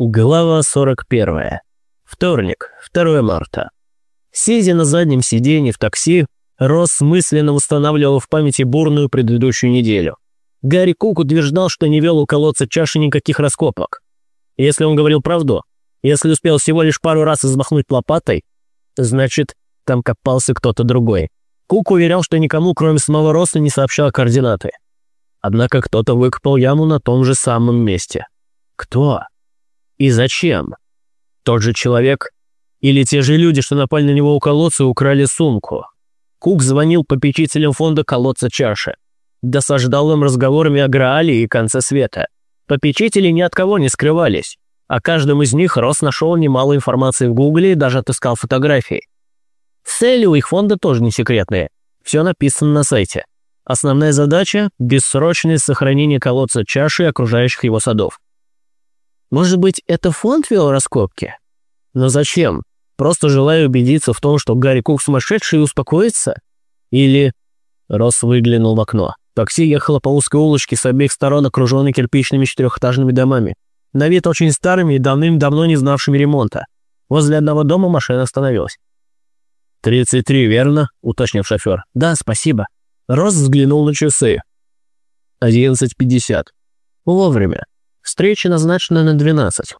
Глава 41. Вторник, 2 марта. Сидя на заднем сиденье в такси, Росс мысленно восстанавливал в памяти бурную предыдущую неделю. Гарри Кук утверждал, что не вел у колодца чаши никаких раскопок. Если он говорил правду, если успел всего лишь пару раз взмахнуть лопатой, значит, там копался кто-то другой. Кук уверял, что никому, кроме самого Росса, не сообщал координаты. Однако кто-то выкопал яму на том же самом месте. Кто? И зачем? Тот же человек или те же люди, что напали на него у колодца и украли сумку? Кук звонил попечителям фонда колодца чаши. Досаждал им разговорами о Граале и конце света. Попечители ни от кого не скрывались. О каждом из них Рос нашел немало информации в Гугле и даже отыскал фотографии. Цели у их фонда тоже не секретные. Все написано на сайте. Основная задача – бессрочное сохранение колодца чаши и окружающих его садов. Может быть, это фонд вел раскопки? Но зачем? Просто желая убедиться в том, что Гарри Кук сумасшедший и успокоиться? Или... Росс выглянул в окно. Такси ехало по узкой улочке с обеих сторон, окруженной кирпичными четырехэтажными домами. На вид очень старыми и давным-давно не знавшими ремонта. Возле одного дома машина остановилась. «Тридцать три, верно?» — уточнил шофер. «Да, спасибо». Росс взглянул на часы. «Одиннадцать пятьдесят». Вовремя. Встреча назначена на 12.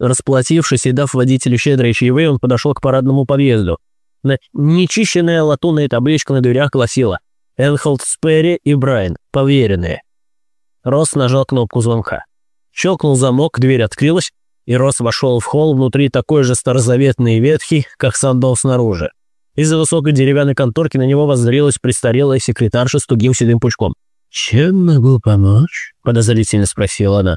Расплатившись и дав водителю щедрые чаевые, он подошел к парадному подъезду. На нечищенная латунная табличка на дверях гласила «Энхолд Сперри и Брайан, поверенные». Росс нажал кнопку звонка. Щелкнул замок, дверь открылась, и Росс вошел в холл внутри такой же старозаветный и ветхий, как сам дом снаружи. Из-за высокой деревянной конторки на него воззрелась престарелая секретарша с тугим седым пучком. «Чем могу помочь?» – подозрительно спросила она.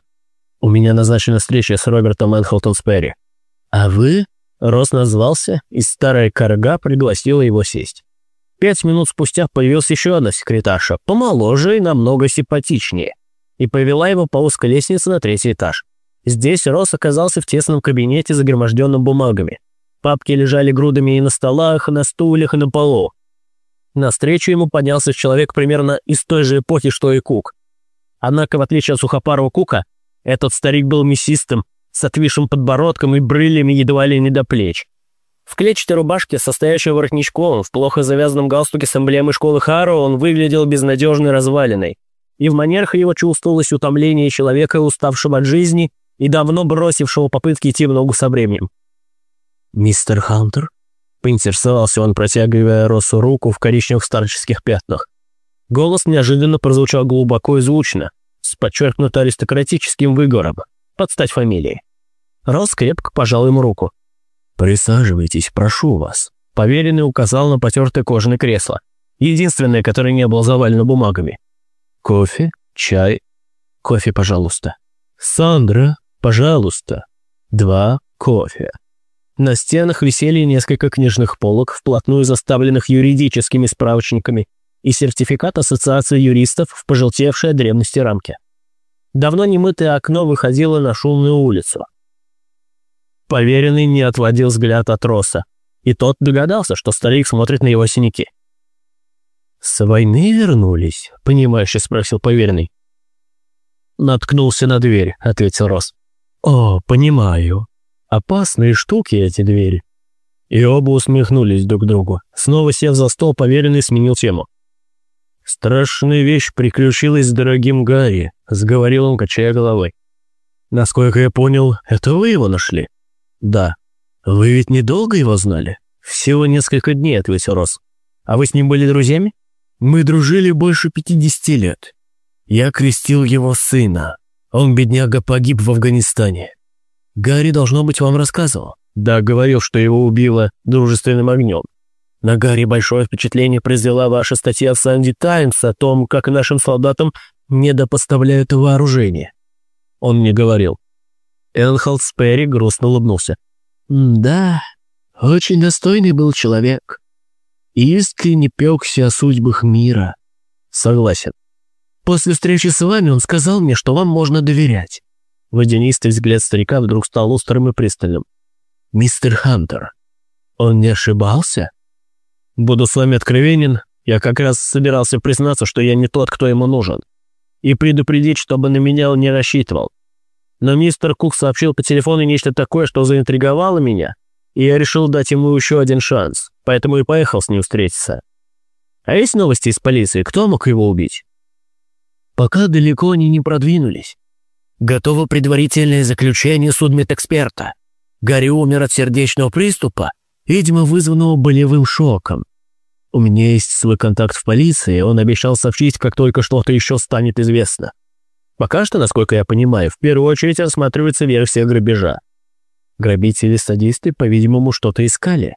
«У меня назначена встреча с Робертом Энхолтон Сперри». «А вы?» – Рос назвался, и старая корга пригласила его сесть. Пять минут спустя появилась еще одна секретарша, помоложе и намного симпатичнее, и повела его по узкой лестнице на третий этаж. Здесь Рос оказался в тесном кабинете, загроможденном бумагами. Папки лежали грудами и на столах, и на стульях, и на полу. Навстречу ему поднялся человек примерно из той же эпохи, что и Кук. Однако, в отличие от сухопарого Кука, этот старик был мясистым, с отвисшим подбородком и брылями едва ли не до плеч. В клетчатой рубашке, состоящей воротничком, в плохо завязанном галстуке с эмблемой школы Харо, он выглядел безнадежной развалиной. И в манерах его чувствовалось утомление человека, уставшего от жизни и давно бросившего попытки идти в ногу со временем. «Мистер Хантер?» Поинтересовался он, протягивая Росу руку в коричневых старческих пятнах. Голос неожиданно прозвучал глубоко и звучно, с подчеркнуто аристократическим выговором, под стать фамилией. Рос крепко пожал ему руку. «Присаживайтесь, прошу вас». Поверенный указал на потертое кожаное кресло, единственное, которое не было завалено бумагами. «Кофе? Чай? Кофе, пожалуйста». «Сандра, пожалуйста. Два кофе». На стенах висели несколько книжных полок, вплотную заставленных юридическими справочниками, и сертификат Ассоциации юристов в пожелтевшей древности рамке. Давно немытое окно выходило на шумную улицу. Поверенный не отводил взгляд от Роса, и тот догадался, что старик смотрит на его синяки. «С войны вернулись?» — понимающе спросил поверенный. «Наткнулся на дверь», — ответил Рос. «О, понимаю. Опасные штуки эти двери. И оба усмехнулись друг другу. Снова сев за стол, поверенный сменил тему. «Страшная вещь приключилась с дорогим Гарри», — сговорил он, качая головой. «Насколько я понял, это вы его нашли?» «Да». «Вы ведь недолго его знали?» «Всего несколько дней», — ответил Рос. «А вы с ним были друзьями?» «Мы дружили больше пятидесяти лет. Я крестил его сына. Он, бедняга, погиб в Афганистане. Гарри, должно быть, вам рассказывал. Да, говорил, что его убило дружественным огнем. На Гарри большое впечатление произвела ваша статья в «Санди Таймс» о том, как нашим солдатам недопоставляют вооружение. Он мне говорил. Энхолд Сперри грустно улыбнулся. «Да, очень достойный был человек. Искренне пекся о судьбах мира. Согласен. После встречи с вами он сказал мне, что вам можно доверять. Водянистый взгляд старика вдруг стал острым и пристальным. «Мистер Хантер, он не ошибался?» «Буду с вами откровенен, я как раз собирался признаться, что я не тот, кто ему нужен, и предупредить, чтобы на меня он не рассчитывал. Но мистер Кук сообщил по телефону нечто такое, что заинтриговало меня, и я решил дать ему еще один шанс, поэтому и поехал с ним встретиться. А есть новости из полиции? Кто мог его убить? Пока далеко они не продвинулись. Готово предварительное заключение судмедэксперта. Гарри умер от сердечного приступа, видимо, вызванного болевым шоком. У меня есть свой контакт в полиции, он обещал сообщить, как только что-то еще станет известно. Пока что, насколько я понимаю, в первую очередь рассматривается версия грабежа. Грабители-садисты, по-видимому, что-то искали.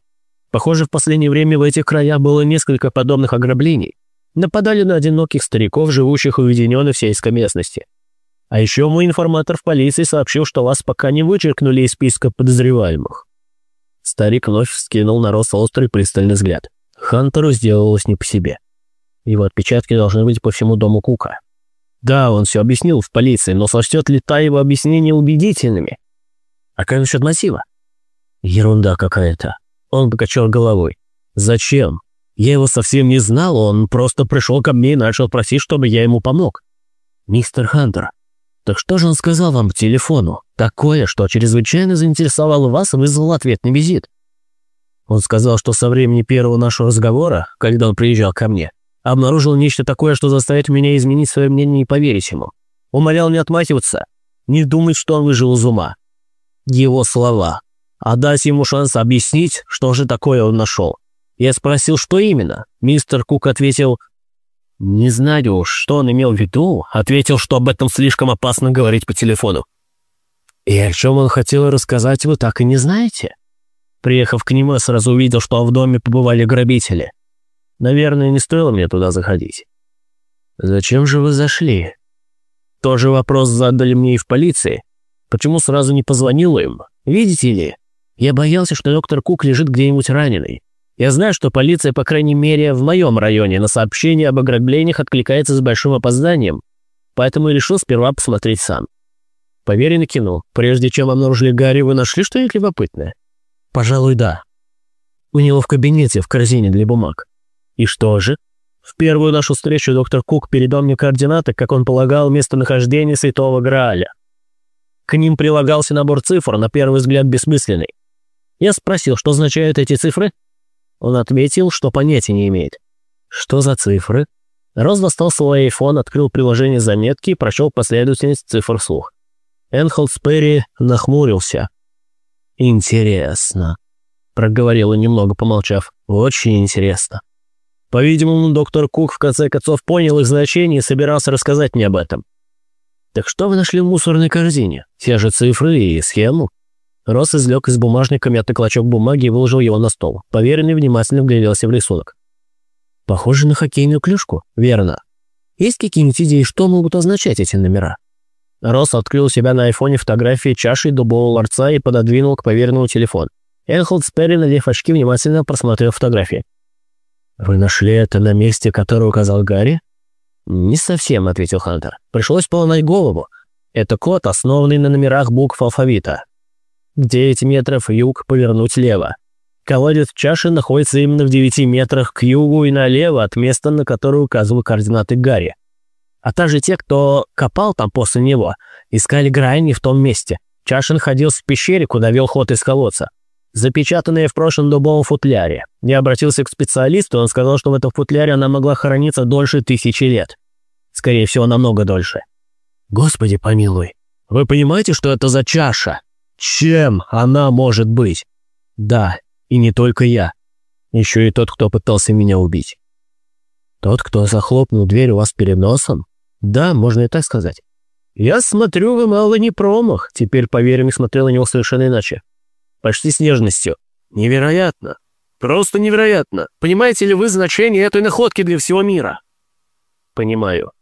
Похоже, в последнее время в этих краях было несколько подобных ограблений. Нападали на одиноких стариков, живущих уединенно в сельской местности. А еще мой информатор в полиции сообщил, что вас пока не вычеркнули из списка подозреваемых. Старик вновь вскинул на Росса острый пристальный взгляд. Хантеру сделалось не по себе. Его отпечатки должны быть по всему дому Кука. Да, он все объяснил в полиции, но сочтет ли та его объяснения убедительными? А как насчет мотива? Ерунда какая-то. Он покачал головой. Зачем? Я его совсем не знал, он просто пришел ко мне и начал просить, чтобы я ему помог. Мистер Хантер, так что же он сказал вам по телефону? Такое, что чрезвычайно заинтересовало вас и вызвало ответный визит. Он сказал, что со времени первого нашего разговора, когда он приезжал ко мне, обнаружил нечто такое, что заставит меня изменить свое мнение и поверить ему. Умолял не отмахиваться, не думать, что он выжил из ума. Его слова. А дать ему шанс объяснить, что же такое он нашел. Я спросил, что именно. Мистер Кук ответил, «Не знаю что он имел в виду», ответил, что об этом слишком опасно говорить по телефону. «И о чем он хотел рассказать, вы так и не знаете?» Приехав к нему, я сразу увидел, что в доме побывали грабители. Наверное, не стоило мне туда заходить. «Зачем же вы зашли?» Тоже вопрос задали мне и в полиции. Почему сразу не позвонил им? Видите ли, я боялся, что доктор Кук лежит где-нибудь раненый. Я знаю, что полиция, по крайней мере, в моем районе на сообщения об ограблениях откликается с большим опозданием, поэтому и решил сперва посмотреть сам. Поверенный кинул. Прежде чем обнаружили Гарри, вы нашли что-нибудь любопытное? Пожалуй, да. У него в кабинете в корзине для бумаг. И что же? В первую нашу встречу доктор Кук передал мне координаты, как он полагал, местонахождения Святого Грааля. К ним прилагался набор цифр, на первый взгляд бессмысленный. Я спросил, что означают эти цифры, он отметил, что понятия не имеет. Что за цифры? Роз достал свой iPhone, открыл приложение заметки и прочел последовательность цифр вслух. Энхолд Перри нахмурился. «Интересно», — проговорил он немного помолчав. «Очень интересно». По-видимому, доктор Кук в конце концов понял их значение и собирался рассказать мне об этом. «Так что вы нашли в мусорной корзине? Те же цифры и схему?» Росс извлек из бумажника мятый клочок бумаги и выложил его на стол. Поверенный внимательно вгляделся в рисунок. «Похоже на хоккейную клюшку, верно. Есть какие-нибудь идеи, что могут означать эти номера?» Росс открыл у себя на айфоне фотографии чаши дубового ларца и пододвинул к поверенному телефон. Энхолд Сперри, надев очки, внимательно просмотрел фотографии. «Вы нашли это на месте, которое указал Гарри?» «Не совсем», — ответил Хантер. «Пришлось поломать голову. Это код, основанный на номерах букв алфавита. 9 метров юг повернуть лево. Колодец чаши находится именно в 9 метрах к югу и налево от места, на которое указывал координаты Гарри. А также те, кто копал там после него, искали грань в том месте. Чаша находился в пещере, куда вел ход из колодца. Запечатанная в прошлом дубовом футляре. Я обратился к специалисту, он сказал, что в этом футляре она могла храниться дольше тысячи лет. Скорее всего, намного дольше. Господи помилуй. Вы понимаете, что это за чаша? Чем она может быть? Да, и не только я. Еще и тот, кто пытался меня убить. Тот, кто захлопнул дверь у вас перед носом? Да, можно и так сказать. Я смотрю, вы мало не промах. Теперь поверенный смотрел на него совершенно иначе. Почти с нежностью. Невероятно. Просто невероятно. Понимаете ли вы значение этой находки для всего мира? Понимаю.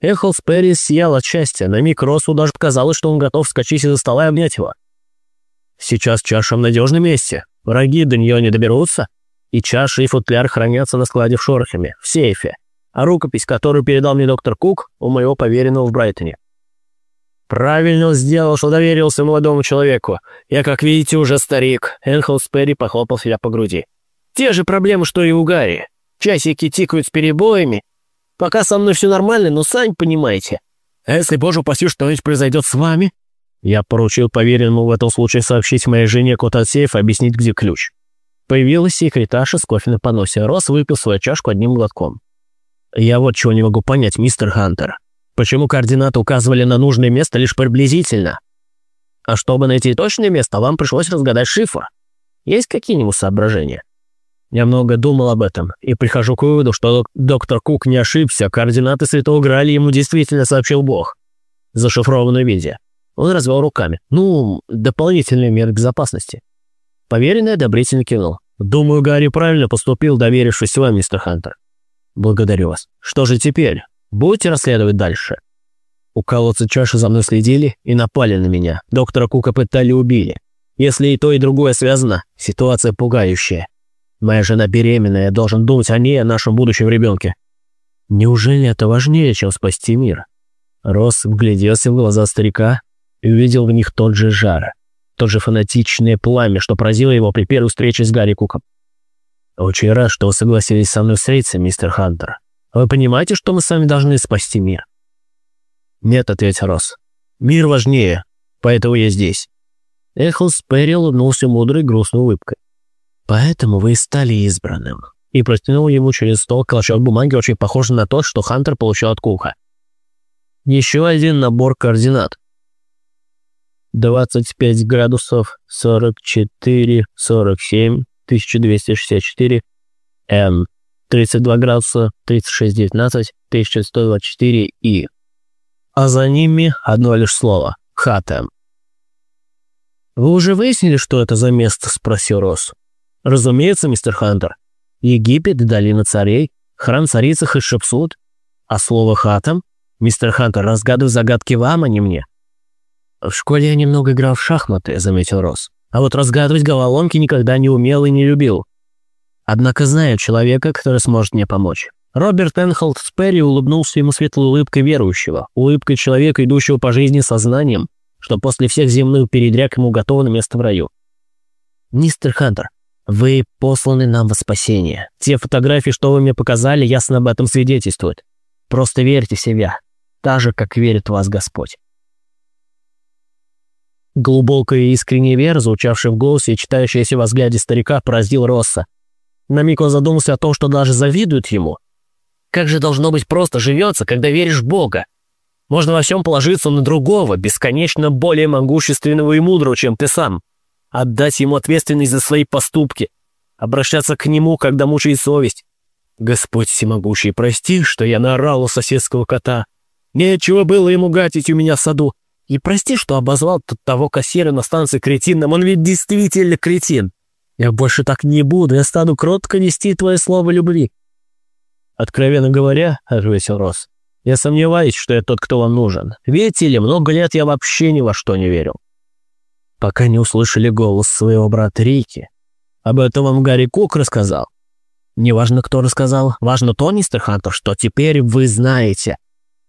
Эхолс Перрис сиял от счастья. На миг Росу даже показалось, что он готов вскочить из-за стола и обнять его. Сейчас чаша в надежном месте. Враги до нее не доберутся. И чаша, и футляр хранятся на складе в Шорохами, в сейфе. А рукопись, которую передал мне доктор Кук, у моего поверенного в Брайтоне. «Правильно сделал, что доверился молодому человеку. Я, как видите, уже старик». Энхол Сперри похлопал себя по груди. «Те же проблемы, что и у Гарри. Часики тикают с перебоями. Пока со мной все нормально, но сами понимаете. А если, боже упаси, что-нибудь произойдет с вами? Я поручил поверенному в этом случае сообщить моей жене код от сейфа объяснить, где ключ. Появилась секретарша с кофе на поносе. Рос выпил свою чашку одним глотком. «Я вот чего не могу понять, мистер Хантер. Почему координаты указывали на нужное место лишь приблизительно? А чтобы найти точное место, вам пришлось разгадать шифр. Есть какие-нибудь соображения?» Я много думал об этом и прихожу к выводу, что доктор Кук не ошибся, координаты Святого Граля ему действительно сообщил Бог. В зашифрованном виде. Он развел руками. Ну, дополнительные меры безопасности. Поверенный одобрительно кивнул. «Думаю, Гарри правильно поступил, доверившись вам, мистер Хантер. Благодарю вас. Что же теперь? Будете расследовать дальше?» У колодца чаши за мной следили и напали на меня. Доктора Кука пытали убили. Если и то, и другое связано, ситуация пугающая. Моя жена беременная, я должен думать о ней, о нашем будущем ребенке. Неужели это важнее, чем спасти мир? Рос вгляделся в глаза старика и увидел в них тот же жар, тот же фанатичное пламя, что поразило его при первой встрече с Гарри Куком. «Очень рад, что вы согласились со мной встретиться, мистер Хантер. Вы понимаете, что мы сами должны спасти мир?» «Нет», — ответил Рос. «Мир важнее, поэтому я здесь». Эхлс Перри улыбнулся мудрой грустной улыбкой. Поэтому вы стали избранным. И протянул ему через стол клочок бумаги, очень похожий на тот, что Хантер получил от Куха. Еще один набор координат. 25 градусов 44, 47, 1264, Н. 32 градуса 36, 19, 1124 И. А за ними одно лишь слово – Хатем. «Вы уже выяснили, что это за место?» – спросил Росс. Разумеется, мистер Хантер. Египет, долина царей, храм царицы Хашепсут. А слово «хатам»? Мистер Хантер, разгадываю загадки вам, а не мне. В школе я немного играл в шахматы, заметил Росс. А вот разгадывать головоломки никогда не умел и не любил. Однако знаю человека, который сможет мне помочь. Роберт Энхолд Сперри улыбнулся ему светлой улыбкой верующего, улыбкой человека, идущего по жизни сознанием, что после всех земных передряг ему готово место в раю. «Мистер Хантер, вы посланы нам во спасение. Те фотографии, что вы мне показали, ясно об этом свидетельствуют. Просто верьте в себя, так же, как верит в вас Господь. Глубокая и искренняя вера, звучавшая в голосе и читающаяся во взгляде старика, поразил Росса. На миг он задумался о том, что даже завидует ему. Как же должно быть просто живется, когда веришь в Бога? Можно во всем положиться на другого, бесконечно более могущественного и мудрого, чем ты сам отдать ему ответственность за свои поступки, обращаться к нему, когда мучает совесть. Господь всемогущий, прости, что я наорал у соседского кота. Нечего было ему гатить у меня в саду. И прости, что обозвал тут того кассира на станции кретином, он ведь действительно кретин. Я больше так не буду, я стану кротко нести твое слово любви. Откровенно говоря, — ответил Рос, — я сомневаюсь, что я тот, кто вам нужен. Видите ли, много лет я вообще ни во что не верил пока не услышали голос своего брата Рики. Об этом вам Гарри Кук рассказал. Неважно, кто рассказал, важно то, мистер что теперь вы знаете.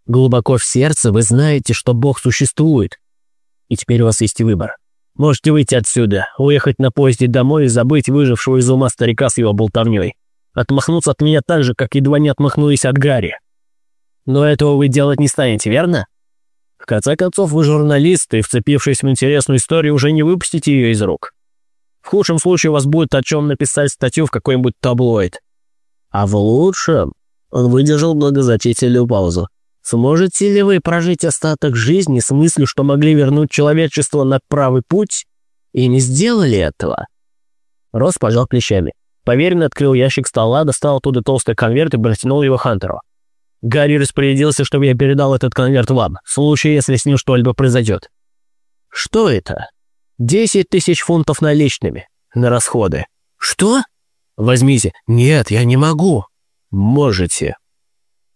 Глубоко в сердце вы знаете, что Бог существует. И теперь у вас есть выбор. Можете выйти отсюда, уехать на поезде домой и забыть выжившего из ума старика с его болтовней. Отмахнуться от меня так же, как едва не отмахнулись от Гарри. Но этого вы делать не станете, верно? В конце концов, вы журналист, и, вцепившись в интересную историю, уже не выпустите ее из рук. В худшем случае у вас будет о чем написать статью в какой-нибудь таблоид. А в лучшем он выдержал многозначительную паузу. Сможете ли вы прожить остаток жизни с мыслью, что могли вернуть человечество на правый путь, и не сделали этого? Рос пожал плечами. Поверенный открыл ящик стола, достал оттуда толстый конверт и протянул его Хантеру. Гарри распорядился, чтобы я передал этот конверт вам, в случае, если с ним что-либо произойдет. Что это? Десять тысяч фунтов наличными на расходы. Что? Возьмите. Нет, я не могу. Можете.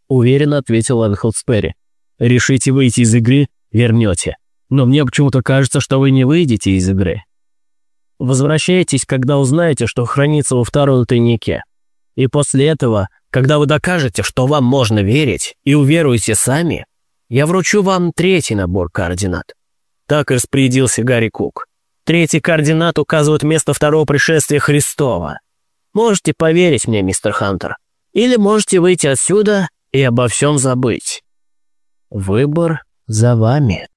Уверенно ответил Энхолд Сперри. Решите выйти из игры, вернете. Но мне почему-то кажется, что вы не выйдете из игры. Возвращайтесь, когда узнаете, что хранится во втором тайнике. И после этого когда вы докажете, что вам можно верить, и уверуете сами, я вручу вам третий набор координат». Так распорядился Гарри Кук. Третий координат указывает место второго пришествия Христова. Можете поверить мне, мистер Хантер, или можете выйти отсюда и обо всем забыть. Выбор за вами.